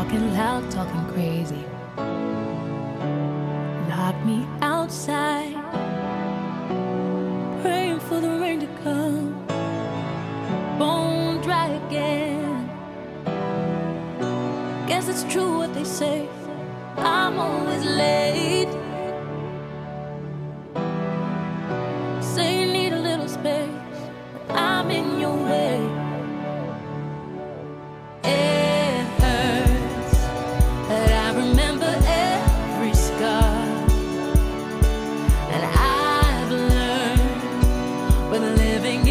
Talking loud, talking crazy. Lock me outside. Praying for the rain to come. Bone dry again. Guess it's true what they say. I'm always late.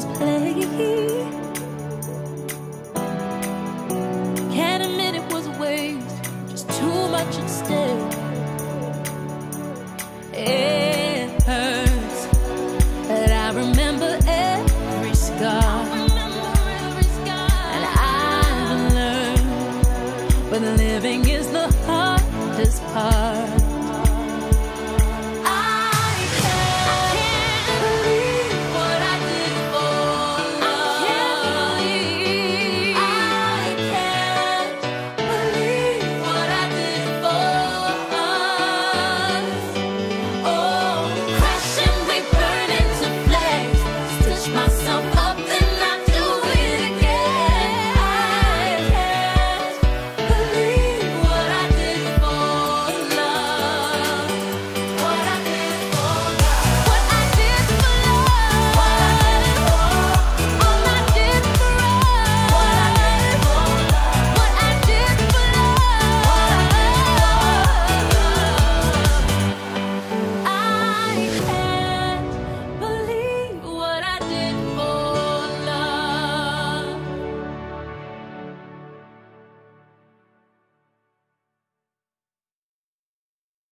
is play. Can't admit it was a waste, just too much at stake. It hurts, but I remember every scar. Remember every scar. And I've learned with living.